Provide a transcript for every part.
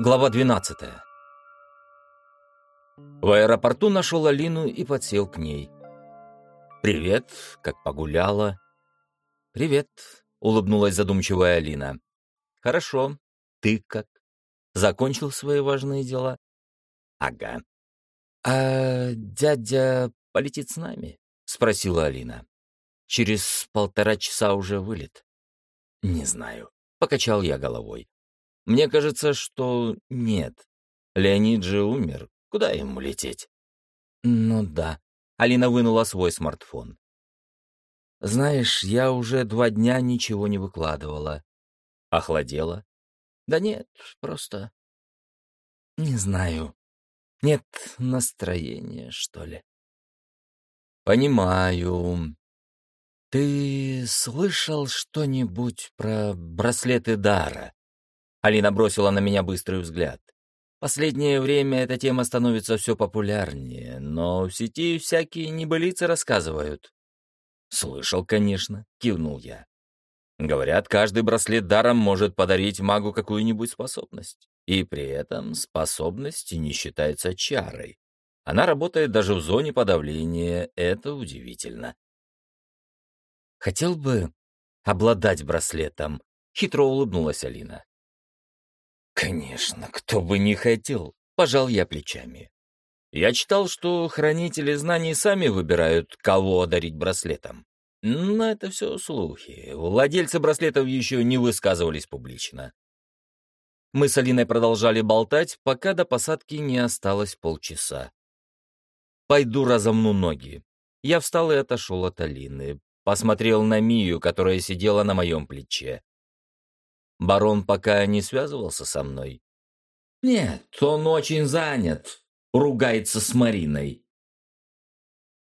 Глава 12. В аэропорту нашел Алину и подсел к ней. «Привет, как погуляла?» «Привет», — улыбнулась задумчивая Алина. «Хорошо. Ты как? Закончил свои важные дела?» «Ага». «А дядя полетит с нами?» — спросила Алина. «Через полтора часа уже вылет». «Не знаю», — покачал я головой. «Мне кажется, что нет. Леонид же умер. Куда ему лететь?» «Ну да». Алина вынула свой смартфон. «Знаешь, я уже два дня ничего не выкладывала. Охладела? Да нет, просто... Не знаю. Нет настроения, что ли. Понимаю. Ты слышал что-нибудь про браслеты Дара? Алина бросила на меня быстрый взгляд. Последнее время эта тема становится все популярнее, но в сети всякие небылицы рассказывают. «Слышал, конечно», — кивнул я. Говорят, каждый браслет даром может подарить магу какую-нибудь способность. И при этом способность не считается чарой. Она работает даже в зоне подавления, это удивительно. Хотел бы обладать браслетом, хитро улыбнулась Алина. Конечно, кто бы не хотел, пожал я плечами. Я читал, что хранители знаний сами выбирают, кого одарить браслетом. Но это все слухи. Владельцы браслетов еще не высказывались публично. Мы с Алиной продолжали болтать, пока до посадки не осталось полчаса. «Пойду разомну ноги». Я встал и отошел от Алины. Посмотрел на Мию, которая сидела на моем плече. Барон пока не связывался со мной. «Нет, он очень занят. Ругается с Мариной.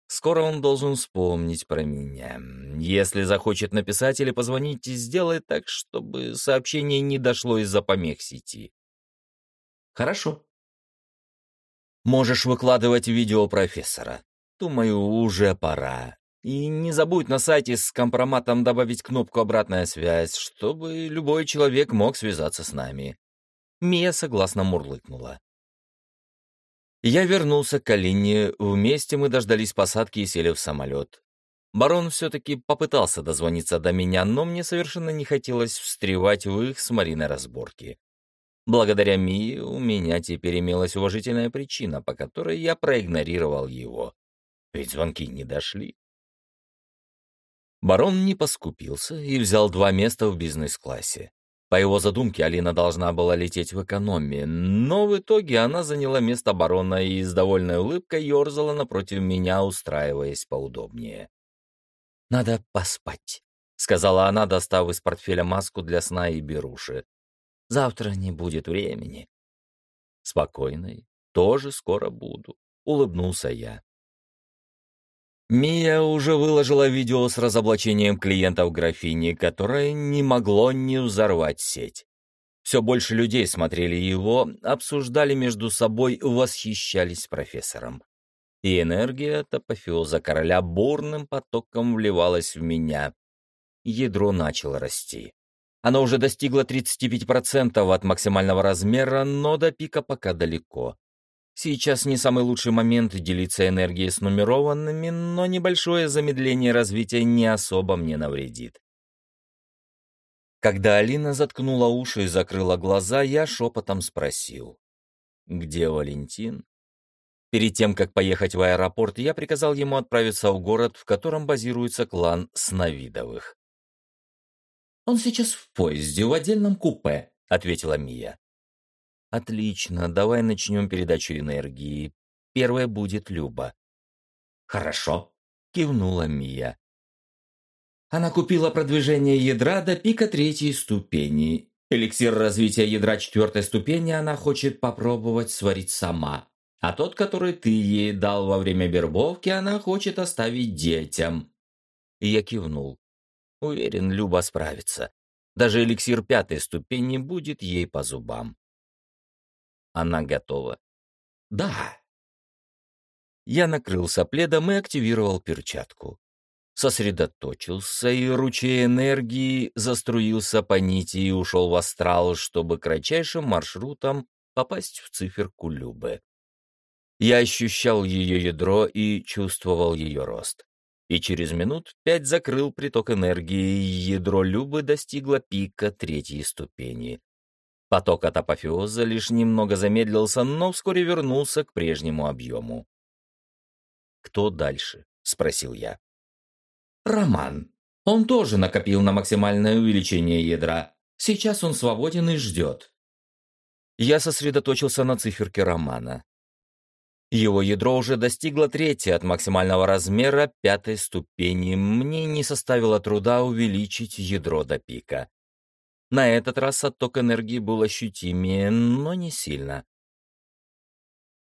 Скоро он должен вспомнить про меня. Если захочет написать или позвонить, сделай так, чтобы сообщение не дошло из-за помех сети. Хорошо. Можешь выкладывать видео профессора. Думаю, уже пора. И не забудь на сайте с компроматом добавить кнопку «Обратная связь», чтобы любой человек мог связаться с нами. Мия согласно мурлыкнула. Я вернулся к Алине, вместе мы дождались посадки и сели в самолет. Барон все-таки попытался дозвониться до меня, но мне совершенно не хотелось встревать в их с Мариной разборки. Благодаря Мии у меня теперь имелась уважительная причина, по которой я проигнорировал его. Ведь звонки не дошли. Барон не поскупился и взял два места в бизнес-классе. По его задумке, Алина должна была лететь в экономии, но в итоге она заняла место барона и с довольной улыбкой ерзала напротив меня, устраиваясь поудобнее. «Надо поспать», — сказала она, достав из портфеля маску для сна и беруши. «Завтра не будет времени». «Спокойной, тоже скоро буду», — улыбнулся я. Мия уже выложила видео с разоблачением клиентов графини, которое не могло не взорвать сеть. Все больше людей смотрели его, обсуждали между собой, восхищались профессором. И энергия от апофеоза короля бурным потоком вливалась в меня. Ядро начало расти. Оно уже достигло 35% от максимального размера, но до пика пока далеко. Сейчас не самый лучший момент делиться энергией с нумерованными, но небольшое замедление развития не особо мне навредит. Когда Алина заткнула уши и закрыла глаза, я шепотом спросил. «Где Валентин?» Перед тем, как поехать в аэропорт, я приказал ему отправиться в город, в котором базируется клан Сновидовых. «Он сейчас в поезде, в отдельном купе», — ответила Мия. Отлично, давай начнем передачу энергии. Первая будет Люба. Хорошо, кивнула Мия. Она купила продвижение ядра до пика третьей ступени. Эликсир развития ядра четвертой ступени она хочет попробовать сварить сама. А тот, который ты ей дал во время вербовки, она хочет оставить детям. Я кивнул. Уверен, Люба справится. Даже эликсир пятой ступени будет ей по зубам. Она готова. Да. Я накрылся пледом и активировал перчатку. Сосредоточился, и ручей энергии заструился по нити и ушел в астрал, чтобы кратчайшим маршрутом попасть в циферку Любы. Я ощущал ее ядро и чувствовал ее рост. И через минут пять закрыл приток энергии, и ядро Любы достигло пика третьей ступени. Поток от апофеоза лишь немного замедлился, но вскоре вернулся к прежнему объему. «Кто дальше?» — спросил я. «Роман. Он тоже накопил на максимальное увеличение ядра. Сейчас он свободен и ждет». Я сосредоточился на циферке Романа. Его ядро уже достигло третьей от максимального размера пятой ступени. Мне не составило труда увеличить ядро до пика. На этот раз отток энергии был ощутимее, но не сильно.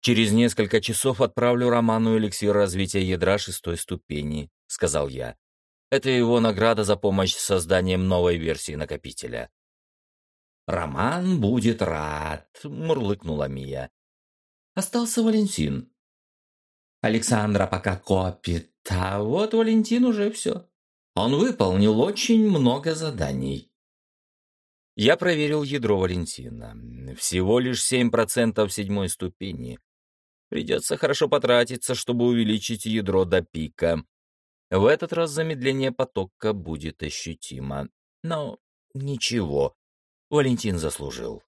«Через несколько часов отправлю Роману эликсир развития ядра шестой ступени», — сказал я. «Это его награда за помощь с созданием новой версии накопителя». «Роман будет рад», — мурлыкнула Мия. «Остался Валентин». Александра пока копит, а вот Валентин уже все. Он выполнил очень много заданий. Я проверил ядро Валентина. Всего лишь 7% седьмой ступени. Придется хорошо потратиться, чтобы увеличить ядро до пика. В этот раз замедление потока будет ощутимо. Но ничего, Валентин заслужил.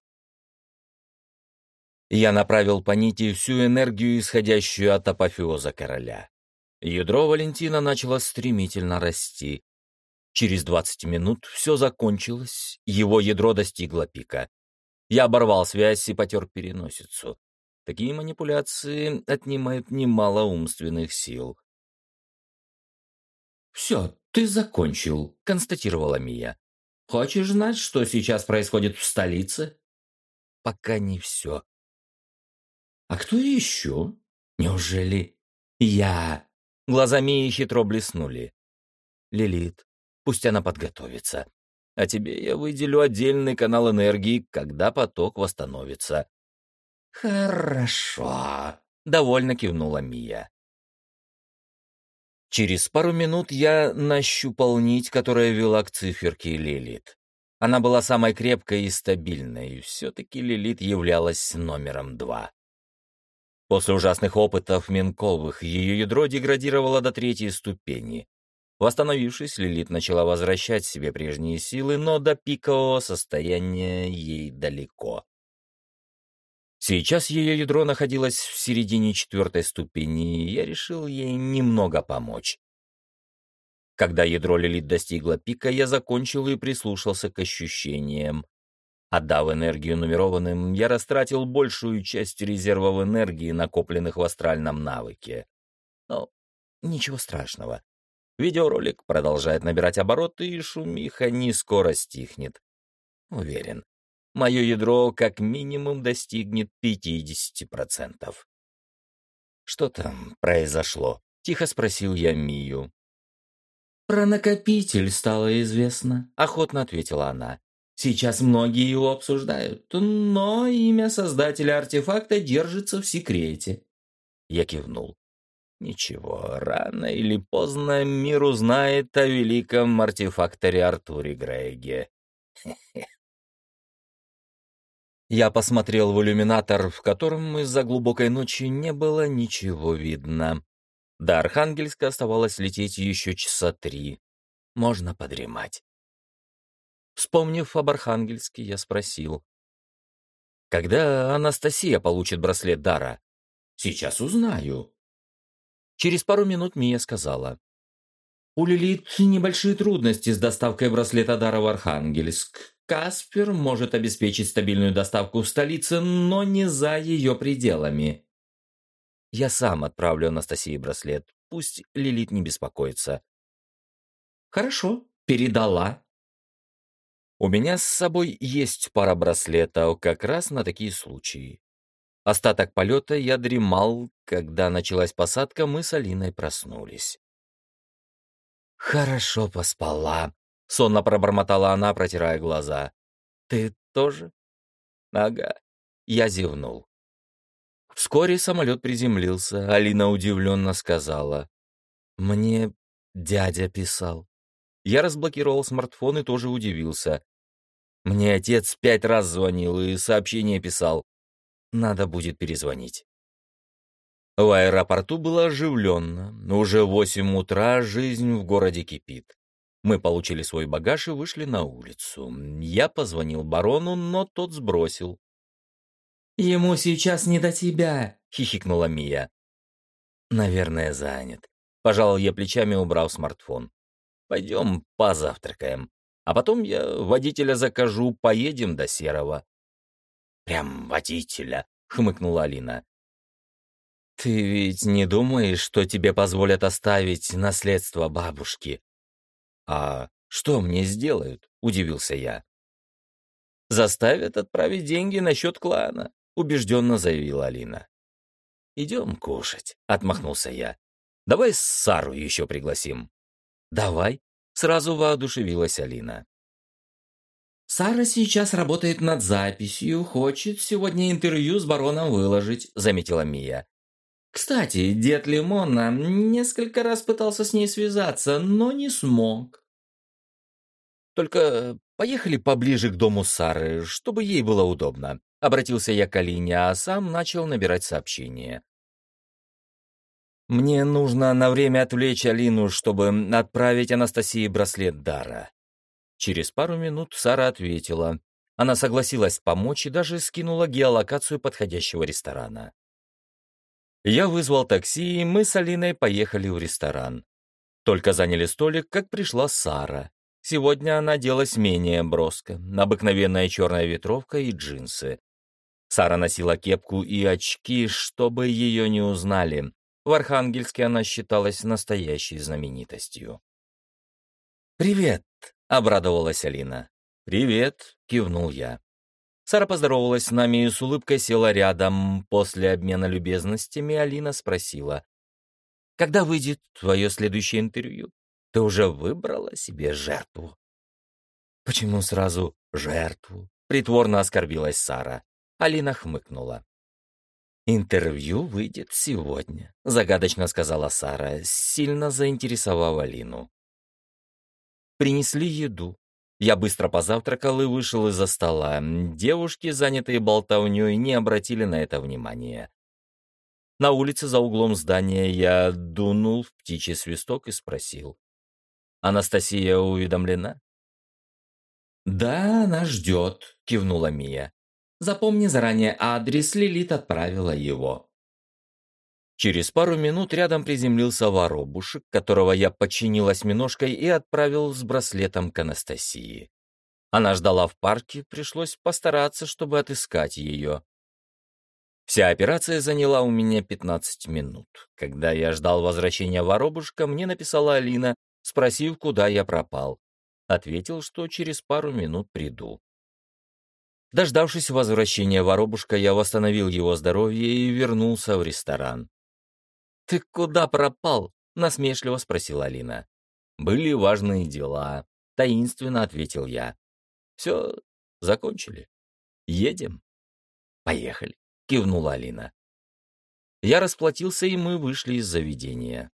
Я направил по нити всю энергию, исходящую от апофеоза короля. Ядро Валентина начало стремительно расти. Через 20 минут все закончилось, его ядро достигло пика. Я оборвал связь и потер переносицу. Такие манипуляции отнимают немало умственных сил. «Все, ты закончил», — констатировала Мия. «Хочешь знать, что сейчас происходит в столице?» «Пока не все». «А кто еще? Неужели я?» Глаза Мии хитро блеснули. «Лилит, пусть она подготовится. А тебе я выделю отдельный канал энергии, когда поток восстановится. «Хорошо», — довольно кивнула Мия. Через пару минут я нащупал нить, которая вела к циферке Лилит. Она была самой крепкой и стабильной, и все-таки Лилит являлась номером два. После ужасных опытов Минковых ее ядро деградировало до третьей ступени. Восстановившись, Лилит начала возвращать себе прежние силы, но до пикового состояния ей далеко. Сейчас ее ядро находилось в середине четвертой ступени, и я решил ей немного помочь. Когда ядро Лилит достигло пика, я закончил и прислушался к ощущениям. Отдав энергию нумерованным, я растратил большую часть резервов энергии, накопленных в астральном навыке. Но ничего страшного. Видеоролик продолжает набирать обороты, и шумиха не скоро стихнет. Уверен, мое ядро как минимум достигнет 50%. «Что там произошло?» — тихо спросил я Мию. «Про накопитель стало известно», — охотно ответила она. «Сейчас многие его обсуждают, но имя создателя артефакта держится в секрете». Я кивнул. Ничего, рано или поздно мир узнает о великом артефакторе Артуре Грейге. Я посмотрел в иллюминатор, в котором из-за глубокой ночи не было ничего видно. До Архангельска оставалось лететь еще часа три. Можно подремать. Вспомнив об Архангельске, я спросил. «Когда Анастасия получит браслет Дара?» «Сейчас узнаю». Через пару минут Мия сказала. «У Лилит небольшие трудности с доставкой браслета Дара в Архангельск. Каспер может обеспечить стабильную доставку в столице, но не за ее пределами. Я сам отправлю Анастасии браслет. Пусть Лилит не беспокоится. Хорошо, передала. У меня с собой есть пара браслетов как раз на такие случаи. Остаток полета я дремал, когда началась посадка, мы с Алиной проснулись. Хорошо поспала, — сонно пробормотала она, протирая глаза. «Ты тоже?» «Ага». Я зевнул. Вскоре самолет приземлился. Алина удивленно сказала. «Мне дядя писал». Я разблокировал смартфон и тоже удивился. Мне отец пять раз звонил и сообщение писал. Надо будет перезвонить. В аэропорту было оживленно. Уже восемь утра, жизнь в городе кипит. Мы получили свой багаж и вышли на улицу. Я позвонил барону, но тот сбросил. «Ему сейчас не до тебя», — хихикнула Мия. «Наверное, занят». Пожал я плечами, убрав смартфон. «Пойдем позавтракаем. А потом я водителя закажу, поедем до Серого». «Прям водителя», — хмыкнула Алина. «Ты ведь не думаешь, что тебе позволят оставить наследство бабушки?» «А что мне сделают?» — удивился я. «Заставят отправить деньги на счет клана. — убежденно заявила Алина. «Идем кушать», — отмахнулся я. «Давай Сару еще пригласим». «Давай», — сразу воодушевилась Алина. «Сара сейчас работает над записью, хочет сегодня интервью с бароном выложить», — заметила Мия. «Кстати, дед Лимона несколько раз пытался с ней связаться, но не смог». «Только поехали поближе к дому Сары, чтобы ей было удобно», Обратился я к Алине, а сам начал набирать сообщение. Мне нужно на время отвлечь Алину, чтобы отправить Анастасии браслет дара. Через пару минут Сара ответила. Она согласилась помочь и даже скинула геолокацию подходящего ресторана. Я вызвал такси, и мы с Алиной поехали в ресторан. Только заняли столик, как пришла Сара. Сегодня она оделась менее броско, обыкновенная черная ветровка и джинсы. Сара носила кепку и очки, чтобы ее не узнали. В Архангельске она считалась настоящей знаменитостью. «Привет!» — обрадовалась Алина. «Привет!» — кивнул я. Сара поздоровалась с нами и с улыбкой села рядом. После обмена любезностями Алина спросила. «Когда выйдет твое следующее интервью? Ты уже выбрала себе жертву?» «Почему сразу жертву?» — притворно оскорбилась Сара. Алина хмыкнула. «Интервью выйдет сегодня», — загадочно сказала Сара, сильно заинтересовав Алину. Принесли еду. Я быстро позавтракал и вышел из-за стола. Девушки, занятые болтовней, не обратили на это внимания. На улице за углом здания я дунул в птичий свисток и спросил. «Анастасия уведомлена?» «Да, она ждет», — кивнула Мия. Запомни заранее адрес, Лилит отправила его. Через пару минут рядом приземлился воробушек, которого я починил осьминожкой и отправил с браслетом к Анастасии. Она ждала в парке, пришлось постараться, чтобы отыскать ее. Вся операция заняла у меня 15 минут. Когда я ждал возвращения воробушка, мне написала Алина, спросив, куда я пропал. Ответил, что через пару минут приду. Дождавшись возвращения воробушка, я восстановил его здоровье и вернулся в ресторан. «Ты куда пропал?» — насмешливо спросила Алина. «Были важные дела», — таинственно ответил я. «Все, закончили. Едем?» «Поехали», — кивнула Алина. Я расплатился, и мы вышли из заведения.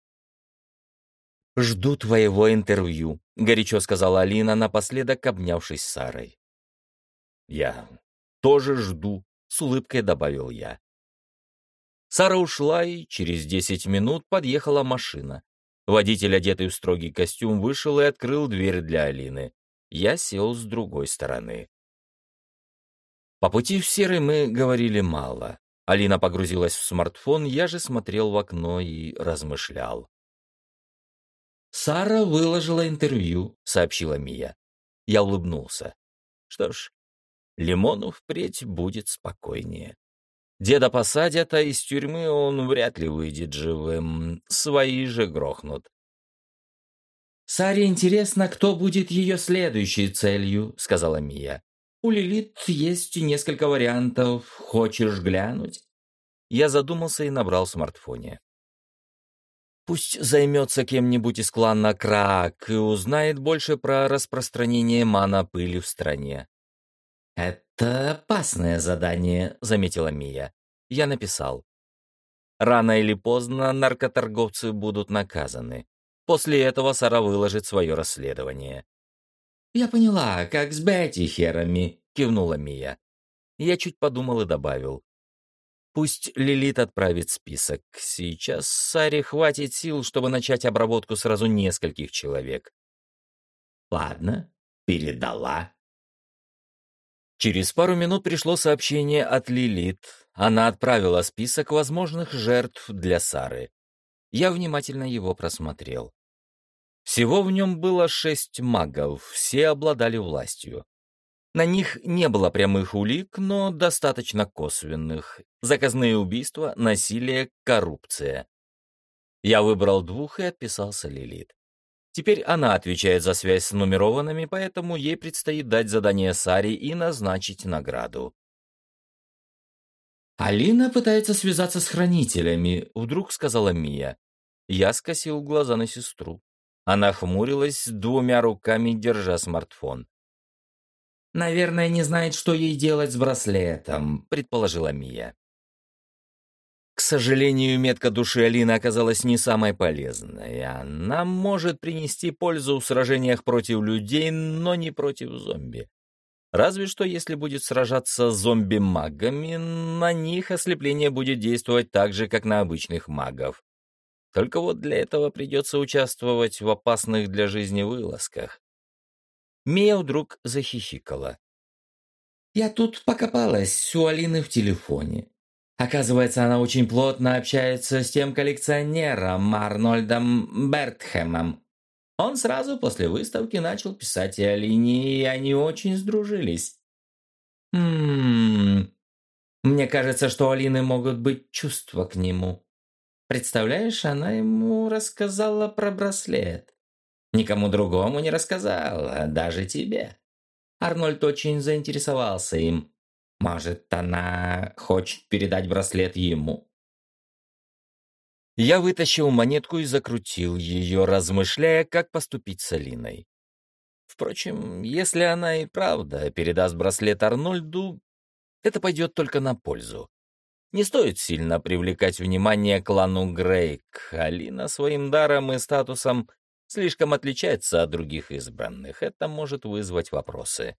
«Жду твоего интервью», — горячо сказала Алина, напоследок обнявшись с Сарой. «Я тоже жду», — с улыбкой добавил я. Сара ушла, и через десять минут подъехала машина. Водитель, одетый в строгий костюм, вышел и открыл дверь для Алины. Я сел с другой стороны. По пути в Серый мы говорили мало. Алина погрузилась в смартфон, я же смотрел в окно и размышлял. «Сара выложила интервью», — сообщила Мия. Я улыбнулся. Что ж, Лимону впредь будет спокойнее. Деда посадят, а из тюрьмы он вряд ли выйдет живым. Свои же грохнут. «Саре интересно, кто будет ее следующей целью», — сказала Мия. «У Лилит есть несколько вариантов. Хочешь глянуть?» Я задумался и набрал в смартфоне. Пусть займется кем-нибудь из клана Крак и узнает больше про распространение мана-пыли в стране. «Это опасное задание», — заметила Мия. Я написал. Рано или поздно наркоторговцы будут наказаны. После этого Сара выложит свое расследование. «Я поняла, как с Бетти Херами», — кивнула Мия. Я чуть подумал и добавил. Пусть Лилит отправит список. Сейчас Саре хватит сил, чтобы начать обработку сразу нескольких человек. Ладно, передала. Через пару минут пришло сообщение от Лилит. Она отправила список возможных жертв для Сары. Я внимательно его просмотрел. Всего в нем было шесть магов, все обладали властью. На них не было прямых улик, но достаточно косвенных. Заказные убийства, насилие, коррупция. Я выбрал двух и отписался Лилит. Теперь она отвечает за связь с нумерованными, поэтому ей предстоит дать задание Саре и назначить награду. «Алина пытается связаться с хранителями», — вдруг сказала Мия. Я скосил глаза на сестру. Она хмурилась, двумя руками держа смартфон. «Наверное, не знает, что ей делать с браслетом», — предположила Мия. К сожалению, метка души Алины оказалась не самой полезной. Она может принести пользу в сражениях против людей, но не против зомби. Разве что если будет сражаться с зомби-магами, на них ослепление будет действовать так же, как на обычных магов. Только вот для этого придется участвовать в опасных для жизни вылазках. Мия вдруг захихикала. «Я тут покопалась у Алины в телефоне. Оказывается, она очень плотно общается с тем коллекционером Арнольдом Бертхемом. Он сразу после выставки начал писать и Алине, и они очень сдружились. Ммм... Мне кажется, что у Алины могут быть чувства к нему. Представляешь, она ему рассказала про браслет. Никому другому не рассказала, даже тебе. Арнольд очень заинтересовался им. Может, она хочет передать браслет ему? Я вытащил монетку и закрутил ее, размышляя, как поступить с Алиной. Впрочем, если она и правда передаст браслет Арнольду, это пойдет только на пользу. Не стоит сильно привлекать внимание клану Грейк. Алина своим даром и статусом слишком отличается от других избранных, это может вызвать вопросы.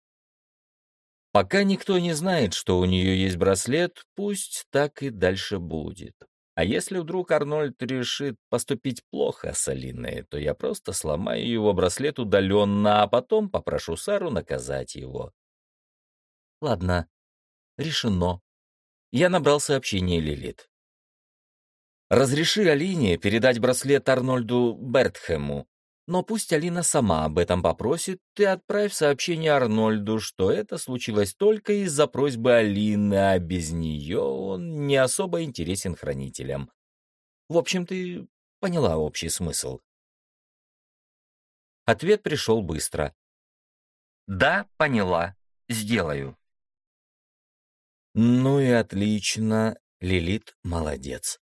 Пока никто не знает, что у нее есть браслет, пусть так и дальше будет. А если вдруг Арнольд решит поступить плохо с Алиной, то я просто сломаю его браслет удаленно, а потом попрошу Сару наказать его. Ладно, решено. Я набрал сообщение Лилит. Разреши Алине передать браслет Арнольду Бертхему. Но пусть Алина сама об этом попросит, ты отправь сообщение Арнольду, что это случилось только из-за просьбы Алины, а без нее он не особо интересен хранителям. В общем, ты поняла общий смысл. Ответ пришел быстро. «Да, поняла. Сделаю». Ну и отлично. Лилит молодец.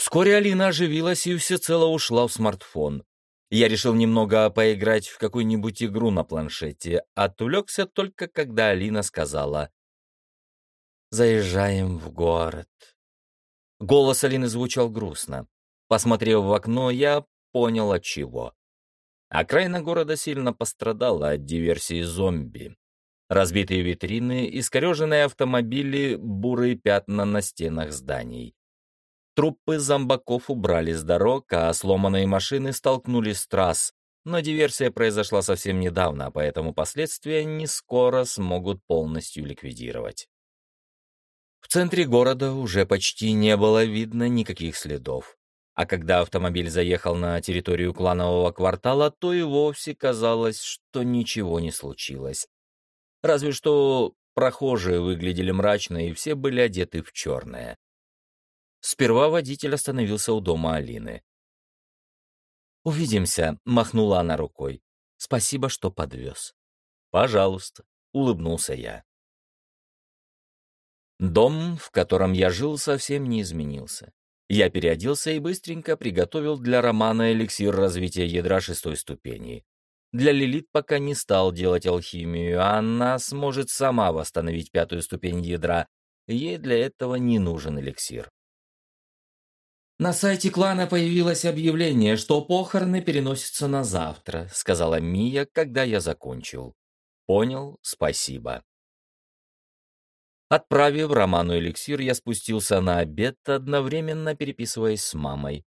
Вскоре Алина оживилась и всецело ушла в смартфон. Я решил немного поиграть в какую-нибудь игру на планшете, отвлекся только когда Алина сказала «Заезжаем в город». Голос Алины звучал грустно. Посмотрев в окно, я понял от чего. Окраина города сильно пострадала от диверсии зомби. Разбитые витрины, искореженные автомобили, бурые пятна на стенах зданий. Труппы зомбаков убрали с дорог, а сломанные машины столкнулись с трасс. Но диверсия произошла совсем недавно, поэтому последствия не скоро смогут полностью ликвидировать. В центре города уже почти не было видно никаких следов. А когда автомобиль заехал на территорию кланового квартала, то и вовсе казалось, что ничего не случилось. Разве что прохожие выглядели мрачно, и все были одеты в черное. Сперва водитель остановился у дома Алины. «Увидимся», — махнула она рукой. «Спасибо, что подвез». «Пожалуйста», — улыбнулся я. Дом, в котором я жил, совсем не изменился. Я переоделся и быстренько приготовил для Романа эликсир развития ядра шестой ступени. Для Лилит пока не стал делать алхимию, а она сможет сама восстановить пятую ступень ядра. Ей для этого не нужен эликсир. «На сайте клана появилось объявление, что похороны переносятся на завтра», сказала Мия, когда я закончил. «Понял, спасибо». Отправив Роману эликсир, я спустился на обед, одновременно переписываясь с мамой.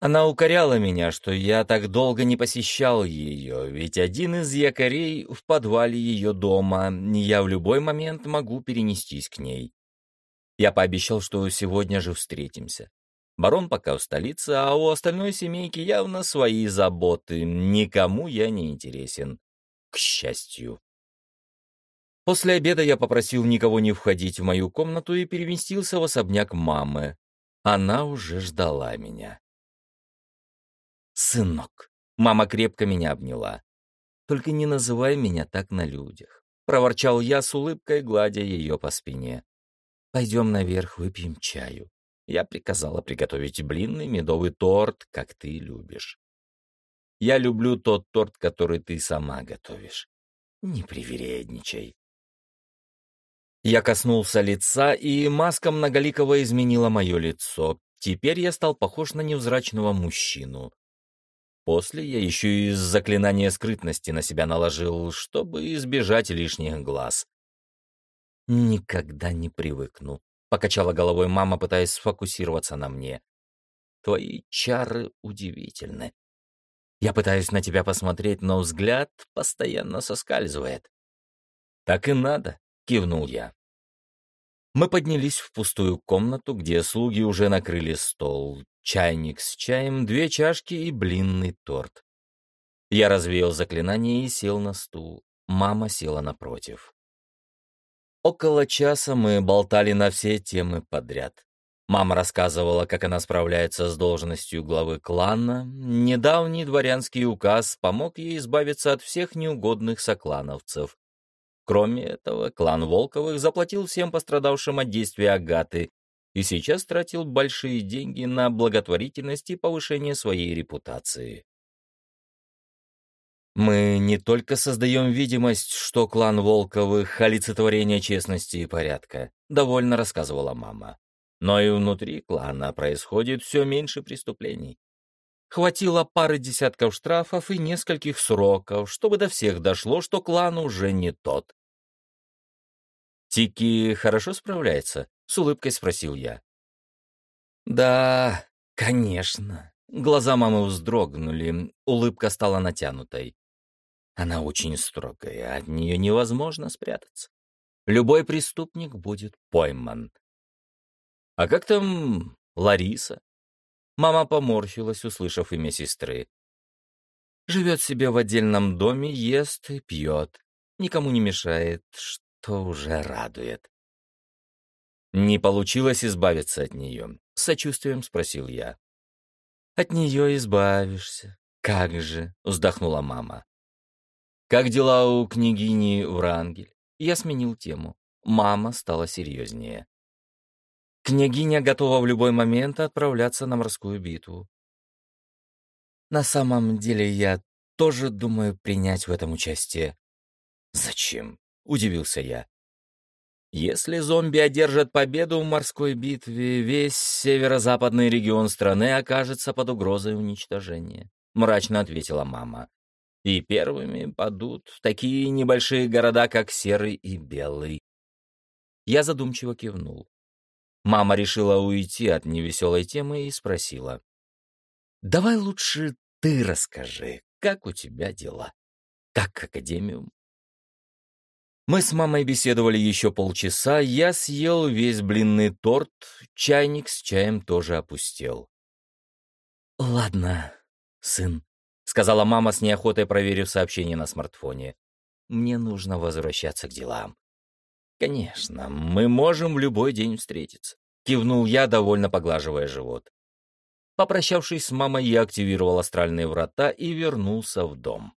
Она укоряла меня, что я так долго не посещал ее, ведь один из якорей в подвале ее дома, я в любой момент могу перенестись к ней. Я пообещал, что сегодня же встретимся. Барон пока в столице, а у остальной семейки явно свои заботы, никому я не интересен. К счастью. После обеда я попросил никого не входить в мою комнату и переместился в особняк мамы. Она уже ждала меня. «Сынок!» — мама крепко меня обняла. «Только не называй меня так на людях», — проворчал я с улыбкой, гладя ее по спине. «Пойдем наверх, выпьем чаю». Я приказала приготовить блинный медовый торт, как ты любишь. Я люблю тот торт, который ты сама готовишь. Не привередничай. Я коснулся лица, и маска многоликого изменила мое лицо. Теперь я стал похож на невзрачного мужчину. После я еще и заклинание скрытности на себя наложил, чтобы избежать лишних глаз. «Никогда не привыкну», — покачала головой мама, пытаясь сфокусироваться на мне. «Твои чары удивительны. Я пытаюсь на тебя посмотреть, но взгляд постоянно соскальзывает». «Так и надо», — кивнул я. Мы поднялись в пустую комнату, где слуги уже накрыли стол, чайник с чаем, две чашки и блинный торт. Я развеял заклинание и сел на стул. Мама села напротив. Около часа мы болтали на все темы подряд. Мама рассказывала, как она справляется с должностью главы клана. Недавний дворянский указ помог ей избавиться от всех неугодных соклановцев. Кроме этого, клан Волковых заплатил всем пострадавшим от действия Агаты и сейчас тратил большие деньги на благотворительность и повышение своей репутации. Мы не только создаем видимость, что клан Волковых — олицетворение честности и порядка, довольно рассказывала мама, но и внутри клана происходит все меньше преступлений. Хватило пары десятков штрафов и нескольких сроков, чтобы до всех дошло, что клан уже не тот. «Тики хорошо справляется?» — с улыбкой спросил я. «Да, конечно». Глаза мамы вздрогнули, улыбка стала натянутой. Она очень строгая, от нее невозможно спрятаться. Любой преступник будет пойман. «А как там Лариса?» Мама поморщилась, услышав имя сестры. «Живет себе в отдельном доме, ест и пьет. Никому не мешает, то уже радует. «Не получилось избавиться от нее?» — с сочувствием спросил я. «От нее избавишься. Как же!» — вздохнула мама. «Как дела у княгини Врангель?» Я сменил тему. Мама стала серьезнее. Княгиня готова в любой момент отправляться на морскую битву. На самом деле я тоже думаю принять в этом участие. Зачем? — удивился я. Если зомби одержат победу в морской битве, весь северо-западный регион страны окажется под угрозой уничтожения, — мрачно ответила мама. И первыми падут такие небольшие города, как Серый и Белый. Я задумчиво кивнул. Мама решила уйти от невеселой темы и спросила. «Давай лучше ты расскажи, как у тебя дела? Как академиум?» Мы с мамой беседовали еще полчаса, я съел весь блинный торт, чайник с чаем тоже опустел. «Ладно, сын», — сказала мама с неохотой, проверив сообщение на смартфоне. «Мне нужно возвращаться к делам». «Конечно, мы можем в любой день встретиться», — кивнул я, довольно поглаживая живот. Попрощавшись с мамой, я активировал астральные врата и вернулся в дом.